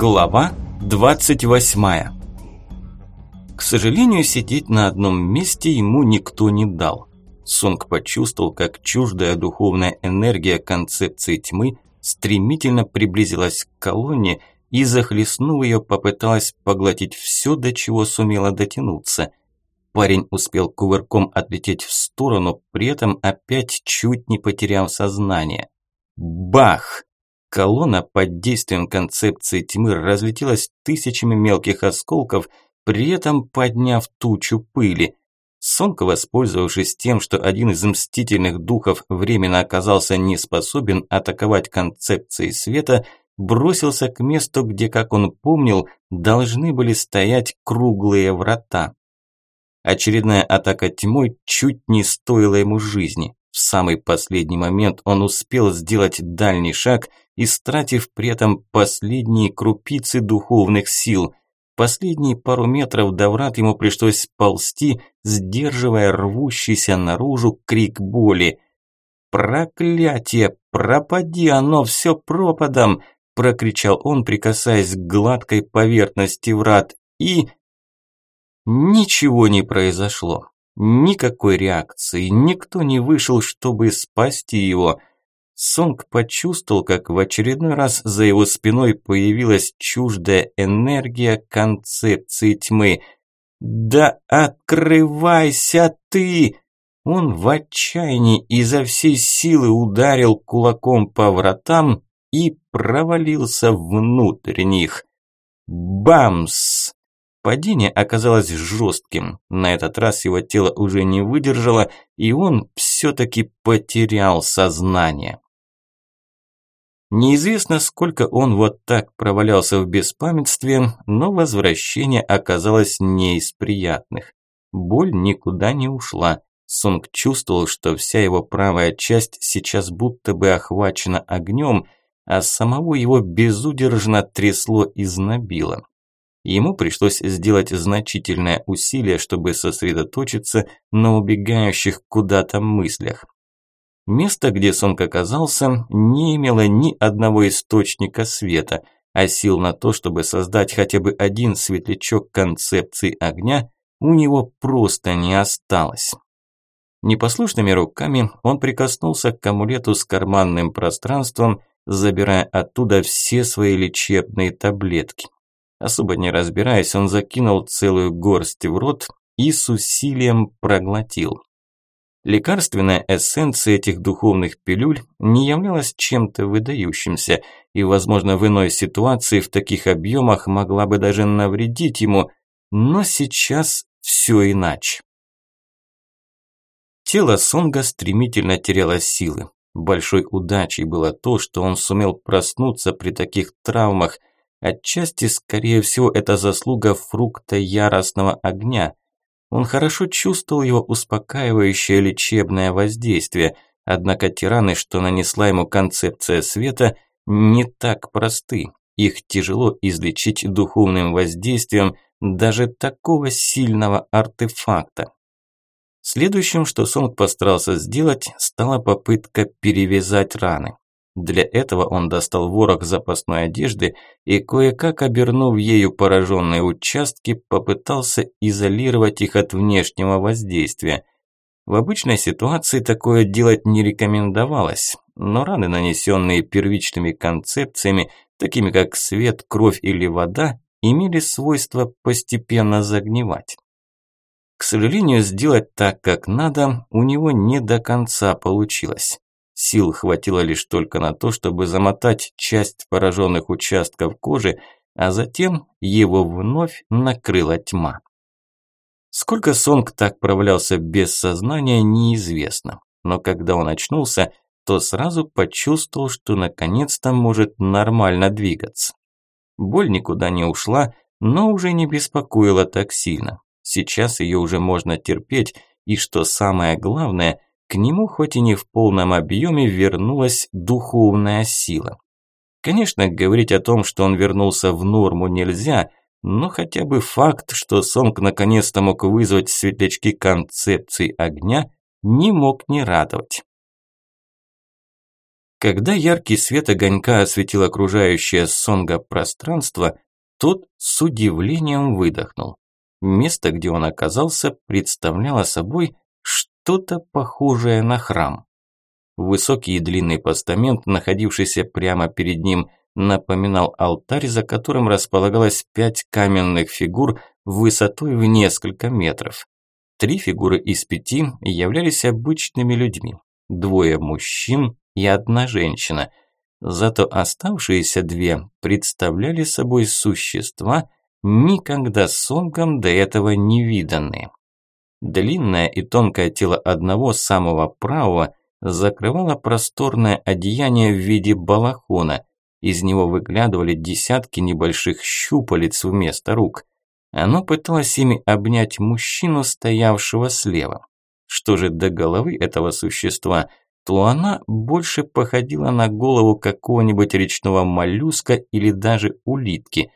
Глава 28 К сожалению, сидеть на одном месте ему никто не дал. Сунг почувствовал, как чуждая духовная энергия концепции тьмы стремительно приблизилась к колонне и, захлестнув ее, попыталась поглотить все, до чего сумела дотянуться. Парень успел кувырком отлететь в сторону, при этом опять чуть не потеряв сознание. Бах! Колонна под действием концепции тьмы разлетелась тысячами мелких осколков, при этом подняв тучу пыли. Сонка, воспользовавшись тем, что один из мстительных духов временно оказался не способен атаковать концепцией света, бросился к месту, где, как он помнил, должны были стоять круглые врата. Очередная атака тьмой чуть не стоила ему жизни. В самый последний момент он успел сделать дальний шаг, истратив при этом последние крупицы духовных сил. Последние пару метров до врат ему пришлось ползти, сдерживая рвущийся наружу крик боли. «Проклятие! Пропади оно все пропадом!» – прокричал он, прикасаясь к гладкой поверхности врат. И... Ничего не произошло. Никакой реакции, никто не вышел, чтобы спасти его. Сонг почувствовал, как в очередной раз за его спиной появилась чуждая энергия концепции тьмы. «Да открывайся ты!» Он в отчаянии изо всей силы ударил кулаком по вратам и провалился внутрь них. Бамс! Падение оказалось жестким. На этот раз его тело уже не выдержало, и он все-таки потерял сознание. Неизвестно, сколько он вот так провалялся в беспамятстве, но возвращение оказалось не из приятных. Боль никуда не ушла. Сунг чувствовал, что вся его правая часть сейчас будто бы охвачена огнем, а самого его безудержно трясло и знобило. Ему пришлось сделать значительное усилие, чтобы сосредоточиться на убегающих куда-то мыслях. Место, где Сонг оказался, не имело ни одного источника света, а сил на то, чтобы создать хотя бы один светлячок концепции огня, у него просто не осталось. Непослушными руками он прикоснулся к амулету с карманным пространством, забирая оттуда все свои лечебные таблетки. Особо не разбираясь, он закинул целую горсть в рот и с усилием проглотил. Лекарственная эссенция этих духовных пилюль не являлась чем-то выдающимся и, возможно, в иной ситуации в таких объемах могла бы даже навредить ему, но сейчас все иначе. Тело Сонга стремительно теряло силы. Большой удачей было то, что он сумел проснуться при таких травмах – Отчасти, скорее всего, это заслуга фрукта яростного огня. Он хорошо чувствовал его успокаивающее лечебное воздействие, однако тираны, что нанесла ему концепция света, не так просты. Их тяжело излечить духовным воздействием даже такого сильного артефакта. Следующим, что Сонг постарался сделать, стала попытка перевязать раны. Для этого он достал ворох запасной одежды и, кое-как обернув ею пораженные участки, попытался изолировать их от внешнего воздействия. В обычной ситуации такое делать не рекомендовалось, но раны, нанесенные первичными концепциями, такими как свет, кровь или вода, имели свойство постепенно загнивать. К сожалению, сделать так, как надо, у него не до конца получилось. Сил хватило лишь только на то, чтобы замотать часть пораженных участков кожи, а затем его вновь накрыла тьма. Сколько Сонг так провалялся без сознания, неизвестно. Но когда он очнулся, то сразу почувствовал, что наконец-то может нормально двигаться. Боль никуда не ушла, но уже не беспокоила так сильно. Сейчас ее уже можно терпеть, и что самое главное – к нему, хоть и не в полном объеме, вернулась духовная сила. Конечно, говорить о том, что он вернулся в норму нельзя, но хотя бы факт, что Сонг наконец-то мог вызвать светлячки концепции огня, не мог не радовать. Когда яркий свет огонька осветил окружающее Сонга пространство, тот с удивлением выдохнул. Место, где он оказался, представляло собой что-то похожее на храм. Высокий и длинный постамент, находившийся прямо перед ним, напоминал алтарь, за которым располагалось пять каменных фигур высотой в несколько метров. Три фигуры из пяти являлись обычными людьми. Двое мужчин и одна женщина. Зато оставшиеся две представляли собой существа, никогда сомком до этого не виданные. Длинное и тонкое тело одного самого правого закрывало просторное одеяние в виде балахона. Из него выглядывали десятки небольших щупалец вместо рук. Оно пыталось ими обнять мужчину, стоявшего слева. Что же до головы этого существа, то она больше походила на голову какого-нибудь речного моллюска или даже улитки.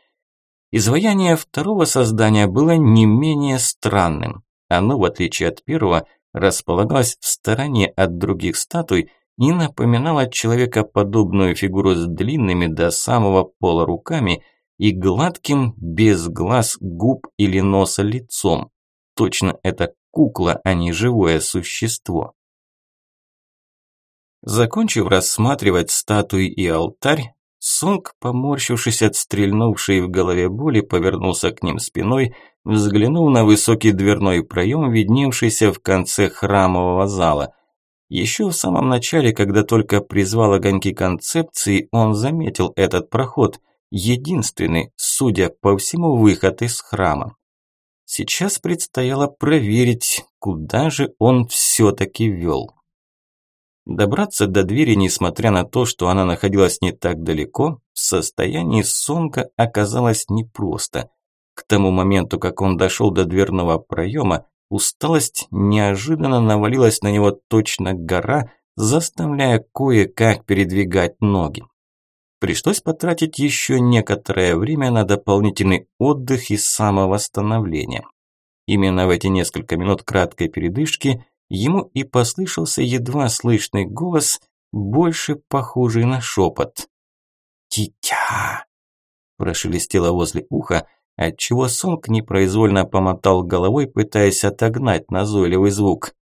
Изваяние второго создания было не менее странным. Оно, в отличие от первого, располагалось в стороне от других статуй и напоминало человекоподобную фигуру с длинными до самого пола руками и гладким, без глаз, губ или носа лицом. Точно это кукла, а не живое существо. Закончив рассматривать статуи и алтарь, Сонг, поморщившись от стрельнувшей в голове боли, повернулся к ним спиной, взглянув на высокий дверной проем, видневшийся в конце храмового зала. Еще в самом начале, когда только призвал огоньки концепции, он заметил этот проход, единственный, судя по всему, выход из храма. Сейчас предстояло проверить, куда же он все-таки вел. Добраться до двери, несмотря на то, что она находилась не так далеко, в состоянии Сонга оказалось непросто. К тому моменту, как он дошел до дверного проема, усталость неожиданно навалилась на него точно гора, заставляя кое-как передвигать ноги. Пришлось потратить еще некоторое время на дополнительный отдых и самовосстановление. Именно в эти несколько минут краткой передышки ему и послышался едва слышный голос, больше похожий на шепот. «Дитя!» прошелестело возле уха, отчего Сонг непроизвольно помотал головой, пытаясь отогнать назойливый звук.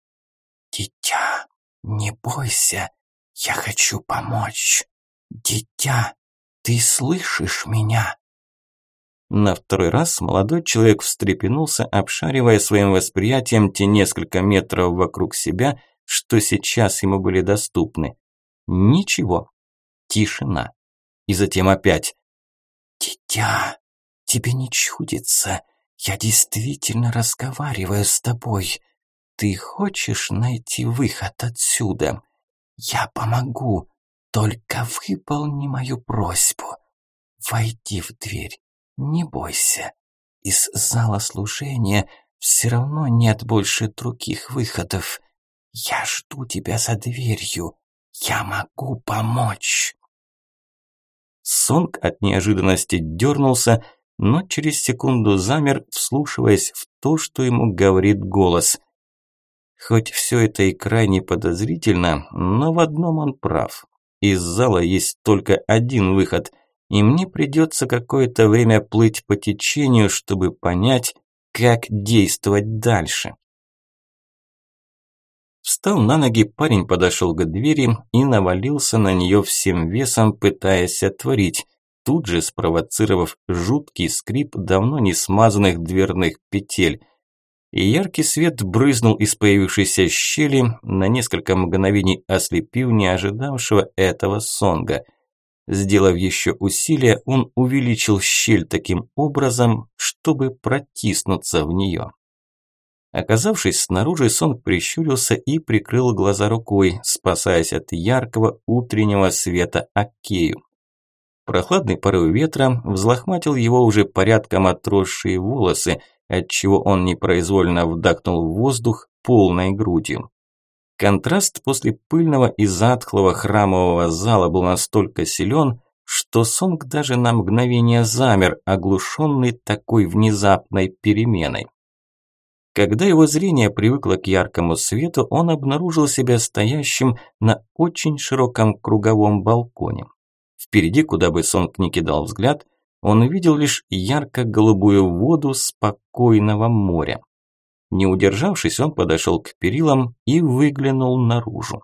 «Дитя, не бойся, я хочу помочь. Дитя, ты слышишь меня?» На второй раз молодой человек встрепенулся, обшаривая своим восприятием те несколько метров вокруг себя, что сейчас ему были доступны. Ничего. Тишина. И затем опять. «Дитя, тебе не чудится. Я действительно разговариваю с тобой. Ты хочешь найти выход отсюда? Я помогу. Только выполни мою просьбу. Войди в дверь не бойся. Из зала служения все равно нет больше других выходов. Я жду тебя за дверью. Я могу помочь. Сонг от неожиданности дернулся, но через секунду замер, вслушиваясь в то, что ему говорит голос. Хоть все это и крайне подозрительно, но в одном он прав. Из зала есть только один выход – и мне придется какое-то время плыть по течению, чтобы понять, как действовать дальше. Встал на ноги, парень подошел к двери и навалился на нее всем весом, пытаясь отворить, тут же спровоцировав жуткий скрип давно не смазанных дверных петель. И яркий свет брызнул из появившейся щели, на несколько мгновений ослепив не ожидавшего этого сонга – Сделав еще усилие, он увеличил щель таким образом, чтобы протиснуться в нее. Оказавшись снаружи, сон прищурился и прикрыл глаза рукой, спасаясь от яркого утреннего света Акею. Прохладный порыв ветра взлохматил его уже порядком отросшие волосы, отчего он непроизвольно вдохнул воздух полной грудью. Контраст после пыльного и затхлого храмового зала был настолько силен, что Сонг даже на мгновение замер, оглушенный такой внезапной переменой. Когда его зрение привыкло к яркому свету, он обнаружил себя стоящим на очень широком круговом балконе. Впереди, куда бы Сонг ни кидал взгляд, он увидел лишь ярко-голубую воду спокойного моря. Не удержавшись, он подошел к перилам и выглянул наружу.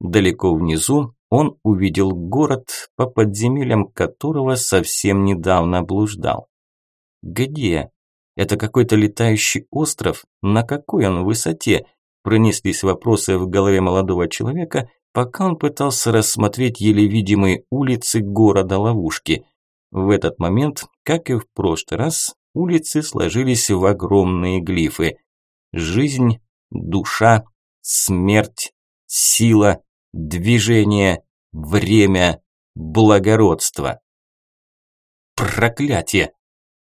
Далеко внизу он увидел город, по подземельям которого совсем недавно блуждал. Где? Это какой-то летающий остров? На какой он высоте? Пронеслись вопросы в голове молодого человека, пока он пытался рассмотреть еле видимые улицы города-ловушки. В этот момент, как и в прошлый раз, улицы сложились в огромные глифы. Жизнь, душа, смерть, сила, движение, время, благородство. Проклятие!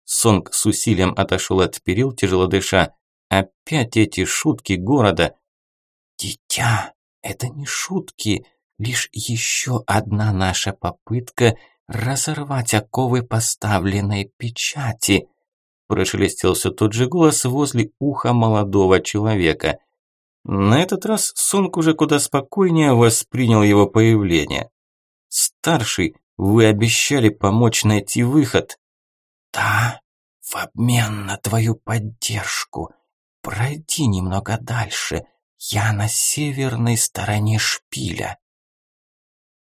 Сонг с усилием отошел от перил, тяжело дыша. Опять эти шутки города. Дитя, это не шутки, лишь еще одна наша попытка разорвать оковы поставленной печати. Прошелестел все тот же голос возле уха молодого человека. На этот раз Сонг уже куда спокойнее воспринял его появление. «Старший, вы обещали помочь найти выход». «Да, в обмен на твою поддержку. Пройди немного дальше. Я на северной стороне шпиля».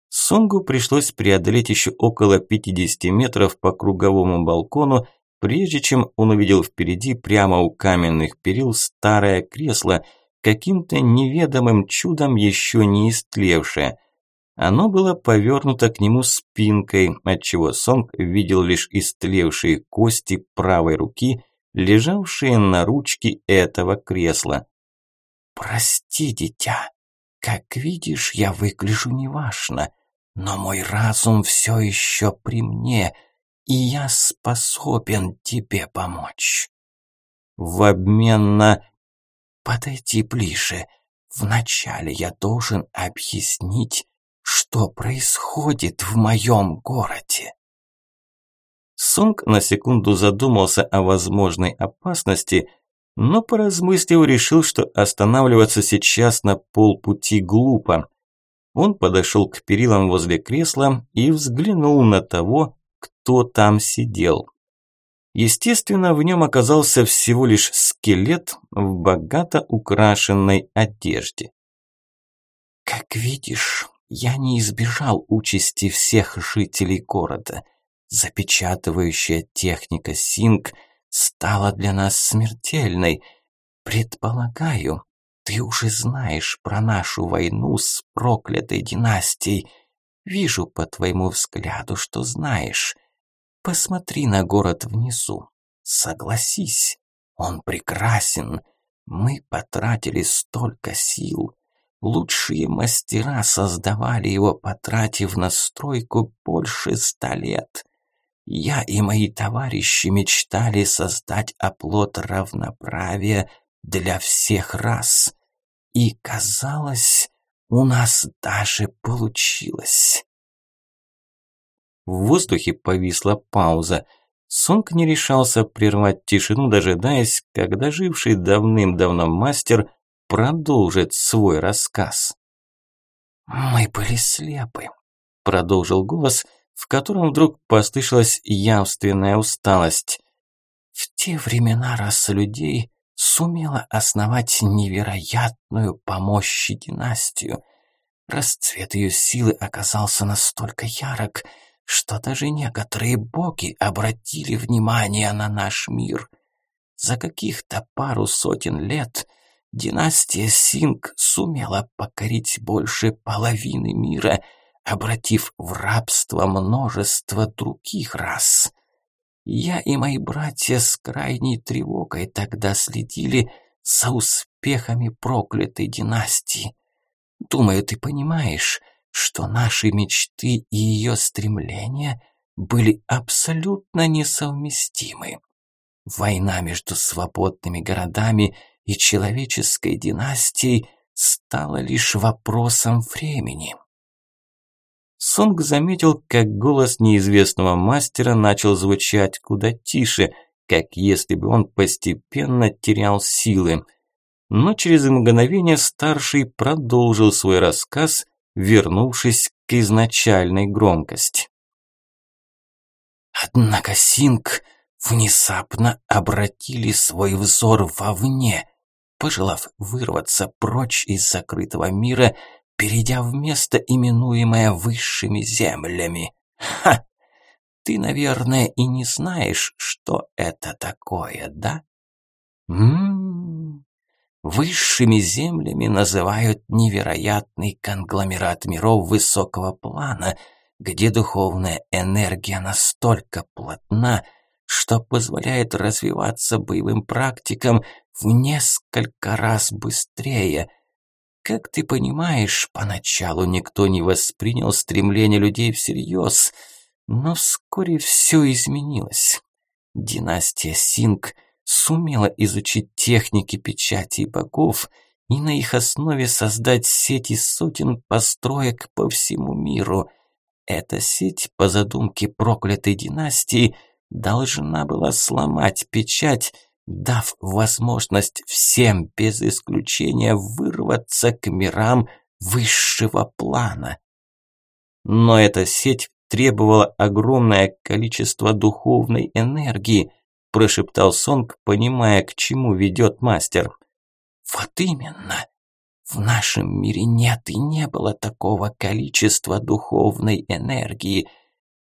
Сонгу пришлось преодолеть еще около 50 метров по круговому балкону, прежде чем он увидел впереди прямо у каменных перил старое кресло, каким-то неведомым чудом еще не истлевшее – оно было повернуто к нему спинкой, отчего Сонг видел лишь истлевшие кости правой руки, лежавшие на ручке этого кресла. «Прости, дитя, как видишь, я выгляжу неважно, но мой разум все еще при мне, и я способен тебе помочь. В обмен на... Подойди ближе. Вначале я должен объяснить, что происходит в моем городе? Сунг на секунду задумался о возможной опасности, но поразмыслив решил, что останавливаться сейчас на полпути глупо. Он подошел к перилам возле кресла и взглянул на того, кто там сидел. Естественно, в нем оказался всего лишь скелет в богато украшенной одежде. «Как видишь, я не избежал участи всех жителей города. Запечатывающая техника Синг стала для нас смертельной. Предполагаю, ты уже знаешь про нашу войну с проклятой династией. Вижу по твоему взгляду, что знаешь. Посмотри на город внизу. Согласись, он прекрасен. Мы потратили столько сил, Лучшие мастера создавали его, потратив на стройку больше ста лет. Я и мои товарищи мечтали создать оплот равноправия для всех рас. И, казалось, у нас даже получилось. В воздухе повисла пауза. Сонг не решался прервать тишину, дожидаясь, когда живший давным-давно мастер продолжит свой рассказ. «Мы были слепы», – продолжил голос, в котором вдруг послышалась явственная усталость. «В те времена раса людей сумела основать невероятную по мощи династию. Расцвет ее силы оказался настолько ярок, что даже некоторые боги обратили внимание на наш мир. За каких-то пару сотен лет – Династия Синг сумела покорить больше половины мира, обратив в рабство множество других рас. Я и мои братья с крайней тревогой тогда следили за успехами проклятой династии. Думаю, ты понимаешь, что наши мечты и ее стремления были абсолютно несовместимы. Война между свободными городами – и человеческой династией стало лишь вопросом времени. Сонг заметил, как голос неизвестного мастера начал звучать куда тише, как если бы он постепенно терял силы. Но через мгновение старший продолжил свой рассказ, вернувшись к изначальной громкости. Однако Синг внезапно обратили свой взор вовне, пожелав вырваться прочь из закрытого мира, перейдя в место, именуемое высшими землями. Ха! Ты, наверное, и не знаешь, что это такое, да? М-м-м. Высшими землями называют невероятный конгломерат миров высокого плана, где духовная энергия настолько плотна, что позволяет развиваться боевым практикам в несколько раз быстрее. Как ты понимаешь, поначалу никто не воспринял стремление людей всерьез, но вскоре все изменилось. Династия Синг сумела изучить техники печати богов и на их основе создать сети сотен построек по всему миру. Эта сеть, по задумке проклятой династии, должна была сломать печать, дав возможность всем без исключения вырваться к мирам высшего плана. Но эта сеть требовала огромное количество духовной энергии, прошептал Сонг, понимая, к чему ведет мастер. Вот именно. В нашем мире нет и не было такого количества духовной энергии.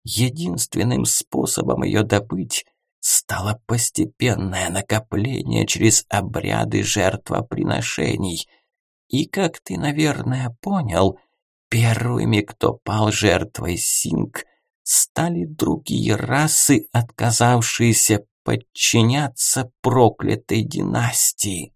Единственным способом ее добыть стало постепенное накопление через обряды жертвоприношений. И, как ты, наверное, понял, первыми, кто пал жертвой Синг, стали другие расы, отказавшиеся подчиняться проклятой династии.